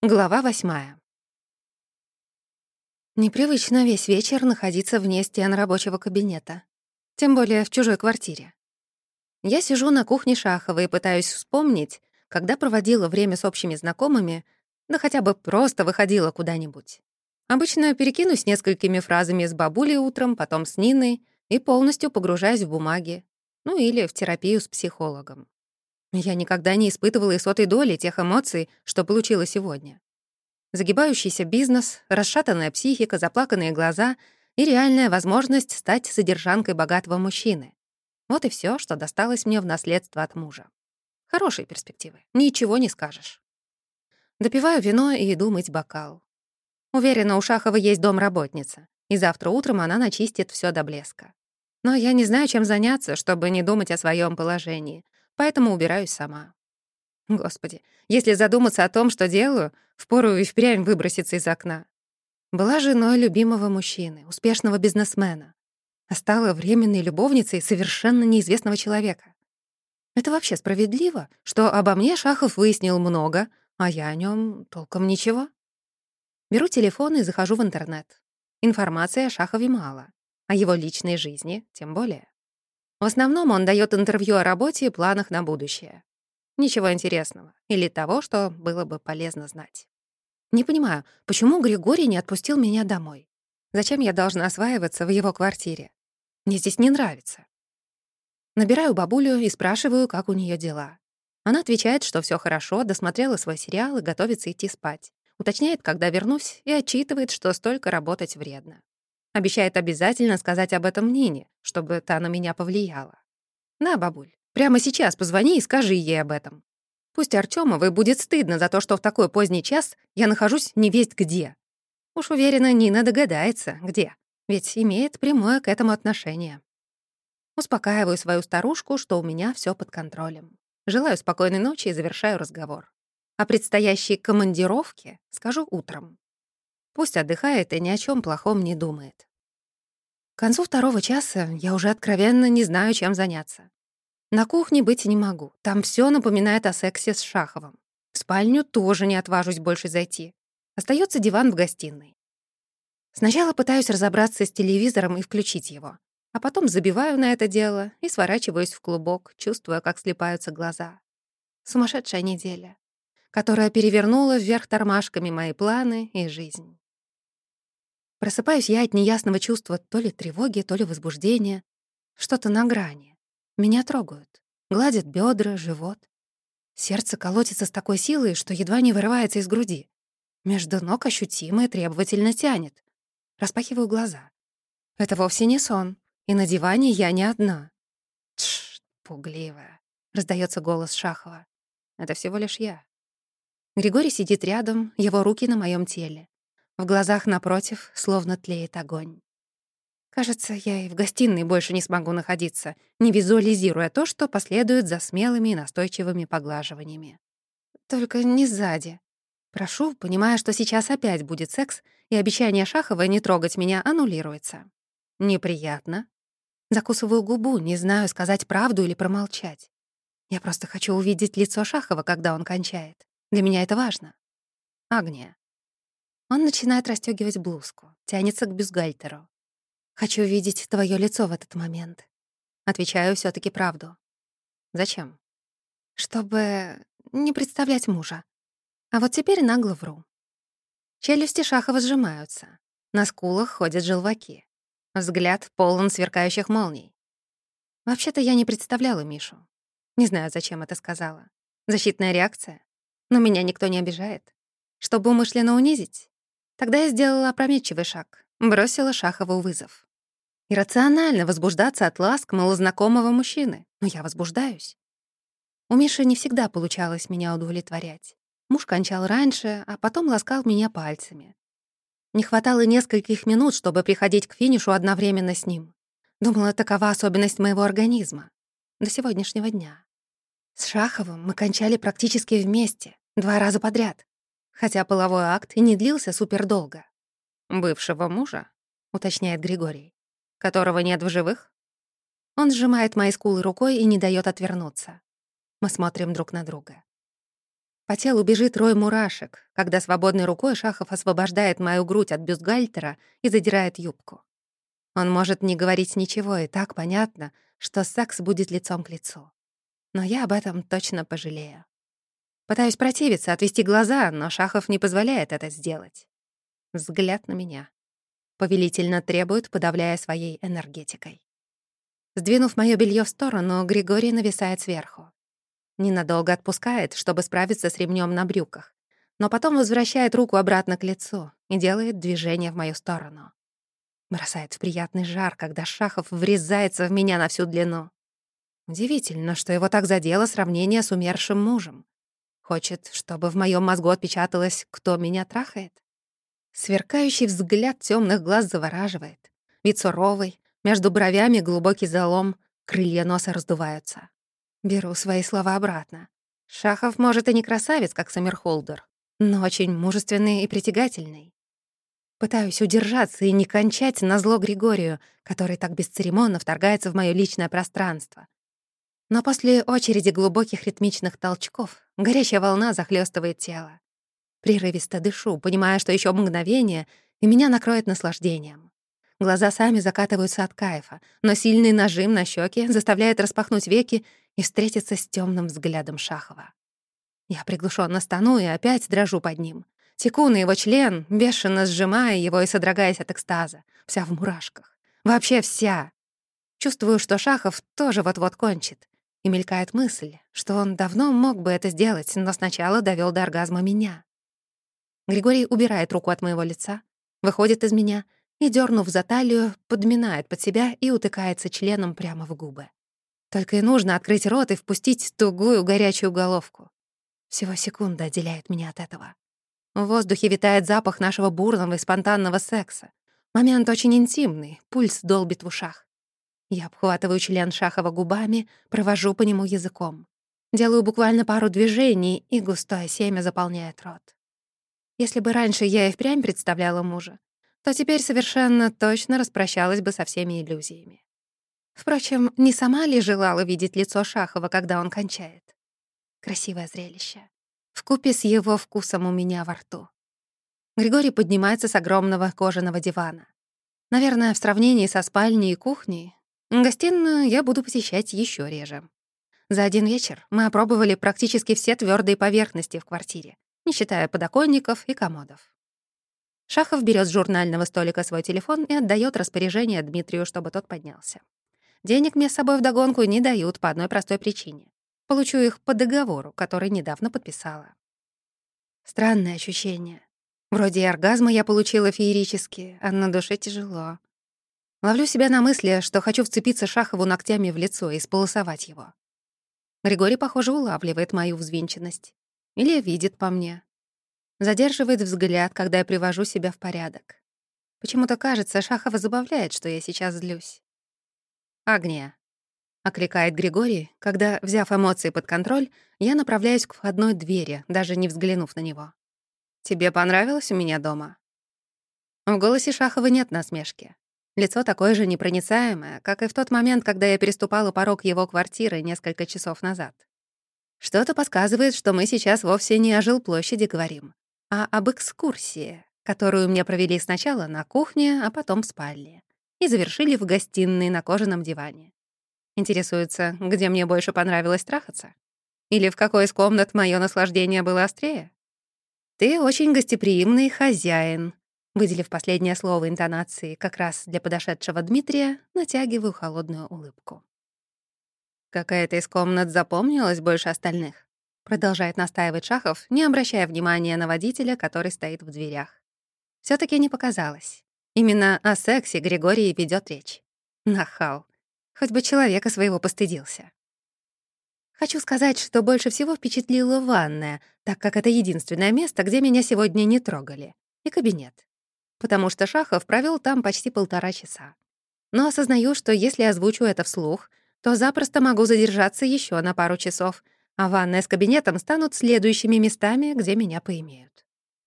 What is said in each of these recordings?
Глава восьмая. Непривычно весь вечер находиться вне стен рабочего кабинета. Тем более в чужой квартире. Я сижу на кухне Шахова и пытаюсь вспомнить, когда проводила время с общими знакомыми, да хотя бы просто выходила куда-нибудь. Обычно перекинусь несколькими фразами с бабулей утром, потом с Ниной и полностью погружаюсь в бумаги, ну или в терапию с психологом. Я никогда не испытывала и сотой доли тех эмоций, что получила сегодня. Загибающийся бизнес, расшатанная психика, заплаканные глаза и реальная возможность стать содержанкой богатого мужчины. Вот и все, что досталось мне в наследство от мужа. Хорошие перспективы, ничего не скажешь. Допиваю вино и иду мыть бокал. Уверена, у Шахова есть домработница, и завтра утром она начистит все до блеска. Но я не знаю, чем заняться, чтобы не думать о своем положении — поэтому убираюсь сама. Господи, если задуматься о том, что делаю, впору и впрямь выброситься из окна. Была женой любимого мужчины, успешного бизнесмена, а стала временной любовницей совершенно неизвестного человека. Это вообще справедливо, что обо мне Шахов выяснил много, а я о нем толком ничего? Беру телефон и захожу в интернет. Информации о Шахове мало, о его личной жизни тем более. В основном он дает интервью о работе и планах на будущее. Ничего интересного или того, что было бы полезно знать. Не понимаю, почему Григорий не отпустил меня домой? Зачем я должна осваиваться в его квартире? Мне здесь не нравится. Набираю бабулю и спрашиваю, как у нее дела. Она отвечает, что все хорошо, досмотрела свой сериал и готовится идти спать. Уточняет, когда вернусь, и отчитывает, что столько работать вредно. Обещает обязательно сказать об этом Нине, чтобы та на меня повлияла. На, бабуль, прямо сейчас позвони и скажи ей об этом. Пусть Артёмовой будет стыдно за то, что в такой поздний час я нахожусь невесть где. Уж уверена, Нина догадается, где, ведь имеет прямое к этому отношение. Успокаиваю свою старушку, что у меня все под контролем. Желаю спокойной ночи и завершаю разговор. О предстоящей командировке скажу утром. Пусть отдыхает и ни о чем плохом не думает. К концу второго часа я уже откровенно не знаю, чем заняться. На кухне быть не могу. Там все напоминает о сексе с Шаховым. В спальню тоже не отважусь больше зайти. Остается диван в гостиной. Сначала пытаюсь разобраться с телевизором и включить его, а потом забиваю на это дело и сворачиваюсь в клубок, чувствуя, как слепаются глаза. Сумасшедшая неделя, которая перевернула вверх тормашками мои планы и жизнь. Просыпаюсь я от неясного чувства то ли тревоги, то ли возбуждения. Что-то на грани. Меня трогают. Гладят бедра, живот. Сердце колотится с такой силой, что едва не вырывается из груди. Между ног ощутимо и требовательно тянет. Распахиваю глаза. Это вовсе не сон. И на диване я не одна. Тш, пугливая. Раздается голос Шахова. Это всего лишь я. Григорий сидит рядом, его руки на моем теле. В глазах напротив словно тлеет огонь. Кажется, я и в гостиной больше не смогу находиться, не визуализируя то, что последует за смелыми и настойчивыми поглаживаниями. Только не сзади. Прошу, понимая, что сейчас опять будет секс, и обещание Шахова не трогать меня аннулируется. Неприятно. Закусываю губу, не знаю, сказать правду или промолчать. Я просто хочу увидеть лицо Шахова, когда он кончает. Для меня это важно. Агния. Он начинает расстёгивать блузку, тянется к бюстгальтеру. «Хочу видеть твоё лицо в этот момент». Отвечаю всё таки правду. «Зачем?» «Чтобы не представлять мужа. А вот теперь нагло вру». Челюсти Шахова сжимаются. На скулах ходят желваки. Взгляд полон сверкающих молний. Вообще-то я не представляла Мишу. Не знаю, зачем это сказала. Защитная реакция. Но меня никто не обижает. Чтобы умышленно унизить? Тогда я сделала опрометчивый шаг, бросила Шахову вызов. Иррационально возбуждаться от ласк малознакомого мужчины, но я возбуждаюсь. У Миши не всегда получалось меня удовлетворять. Муж кончал раньше, а потом ласкал меня пальцами. Не хватало нескольких минут, чтобы приходить к финишу одновременно с ним. Думала, такова особенность моего организма. До сегодняшнего дня. С Шаховым мы кончали практически вместе, два раза подряд хотя половой акт и не длился супердолго. «Бывшего мужа?» — уточняет Григорий. «Которого нет в живых?» Он сжимает мои скулы рукой и не дает отвернуться. Мы смотрим друг на друга. По телу бежит рой мурашек, когда свободной рукой Шахов освобождает мою грудь от бюстгальтера и задирает юбку. Он может не говорить ничего, и так понятно, что секс будет лицом к лицу. Но я об этом точно пожалею. Пытаюсь противиться, отвести глаза, но Шахов не позволяет это сделать. Взгляд на меня. Повелительно требует, подавляя своей энергетикой. Сдвинув моё белье в сторону, Григорий нависает сверху. Ненадолго отпускает, чтобы справиться с ремнем на брюках, но потом возвращает руку обратно к лицу и делает движение в мою сторону. Бросает в приятный жар, когда Шахов врезается в меня на всю длину. Удивительно, что его так задело сравнение с умершим мужем. Хочет, чтобы в моем мозгу отпечаталось, кто меня трахает? Сверкающий взгляд темных глаз завораживает. Вид суровый, между бровями глубокий залом, крылья носа раздуваются. Беру свои слова обратно. Шахов, может, и не красавец, как Саммерхолдер, но очень мужественный и притягательный. Пытаюсь удержаться и не кончать на зло Григорию, который так бесцеремонно вторгается в моё личное пространство. Но после очереди глубоких ритмичных толчков горячая волна захлёстывает тело. Прерывисто дышу, понимая, что ещё мгновение, и меня накроет наслаждением. Глаза сами закатываются от кайфа, но сильный нажим на щеки заставляет распахнуть веки и встретиться с темным взглядом Шахова. Я приглушенно стану и опять дрожу под ним. Теку на его член, бешено сжимая его и содрогаясь от экстаза. Вся в мурашках. Вообще вся. Чувствую, что Шахов тоже вот-вот кончит. И мелькает мысль, что он давно мог бы это сделать, но сначала довел до оргазма меня. Григорий убирает руку от моего лица, выходит из меня и, дернув за талию, подминает под себя и утыкается членом прямо в губы. Только и нужно открыть рот и впустить тугую горячую головку. Всего секунда отделяет меня от этого. В воздухе витает запах нашего бурного и спонтанного секса. Момент очень интимный, пульс долбит в ушах. Я обхватываю член Шахова губами, провожу по нему языком. Делаю буквально пару движений, и густое семя заполняет рот. Если бы раньше я и впрямь представляла мужа, то теперь совершенно точно распрощалась бы со всеми иллюзиями. Впрочем, не сама ли желала видеть лицо Шахова, когда он кончает? Красивое зрелище. Вкупе с его вкусом у меня во рту. Григорий поднимается с огромного кожаного дивана. Наверное, в сравнении со спальней и кухней, гостиную я буду посещать еще реже. За один вечер мы опробовали практически все твердые поверхности в квартире, не считая подоконников и комодов. Шахов берет с журнального столика свой телефон и отдает распоряжение Дмитрию, чтобы тот поднялся. Денег мне с собой вдогонку не дают по одной простой причине. Получу их по договору, который недавно подписала. Странное ощущение. Вроде и оргазма я получила феерически, а на душе тяжело. Ловлю себя на мысли, что хочу вцепиться Шахову ногтями в лицо и сполосовать его. Григорий, похоже, улавливает мою взвинченность. Или видит по мне. Задерживает взгляд, когда я привожу себя в порядок. Почему-то кажется, Шахова забавляет, что я сейчас злюсь. «Агния», — окликает Григорий, когда, взяв эмоции под контроль, я направляюсь к входной двери, даже не взглянув на него. «Тебе понравилось у меня дома?» В голосе Шахова нет насмешки. Лицо такое же непроницаемое, как и в тот момент, когда я переступала порог его квартиры несколько часов назад. Что-то подсказывает, что мы сейчас вовсе не о жилплощади говорим, а об экскурсии, которую мне провели сначала на кухне, а потом в спальне и завершили в гостиной на кожаном диване. Интересуется, где мне больше понравилось трахаться? Или в какой из комнат мое наслаждение было острее? «Ты очень гостеприимный хозяин», выделив последнее слово интонации как раз для подошедшего Дмитрия, натягиваю холодную улыбку. «Какая-то из комнат запомнилась больше остальных?» Продолжает настаивать Шахов, не обращая внимания на водителя, который стоит в дверях. все таки не показалось. Именно о сексе Григорий ведет речь. Нахал. Хоть бы человека своего постыдился. Хочу сказать, что больше всего впечатлила ванная, так как это единственное место, где меня сегодня не трогали, и кабинет. Потому что Шахов провел там почти полтора часа. Но осознаю, что если озвучу это вслух, то запросто могу задержаться еще на пару часов, а ванная с кабинетом станут следующими местами, где меня поимеют.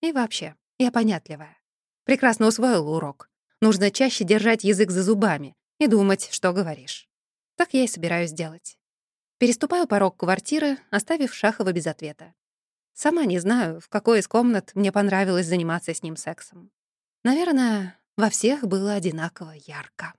И вообще, я понятливая. Прекрасно усвоил урок. Нужно чаще держать язык за зубами и думать, что говоришь. Так я и собираюсь делать. Переступаю порог квартиры, оставив Шахова без ответа. Сама не знаю, в какой из комнат мне понравилось заниматься с ним сексом. Наверное, во всех было одинаково ярко.